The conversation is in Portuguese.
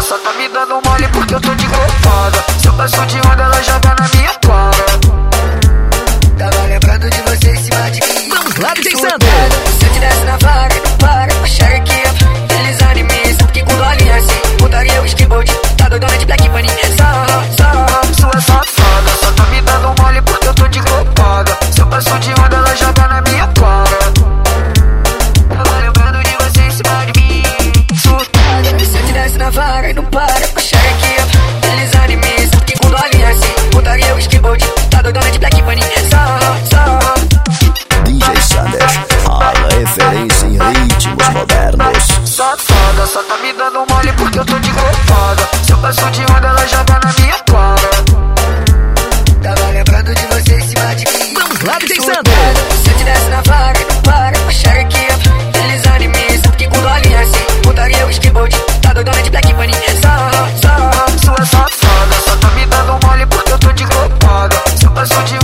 Só tá me dando mole porque eu tô de copada Se eu passo de onda, ela joga na minha quadra. e não para com a xerequinha. Eles animes, que quando bolinha assim Putaria o skateboard, tá doidona de Black Bunny só, sarra DJ Sander, a referência em ritmos modernos. Safada, só tá me dando mole porque eu tô de golpada Se eu passo de onda ela já tá na minha cara Tava lembrando de você em cima de mim. Vamos lá, por su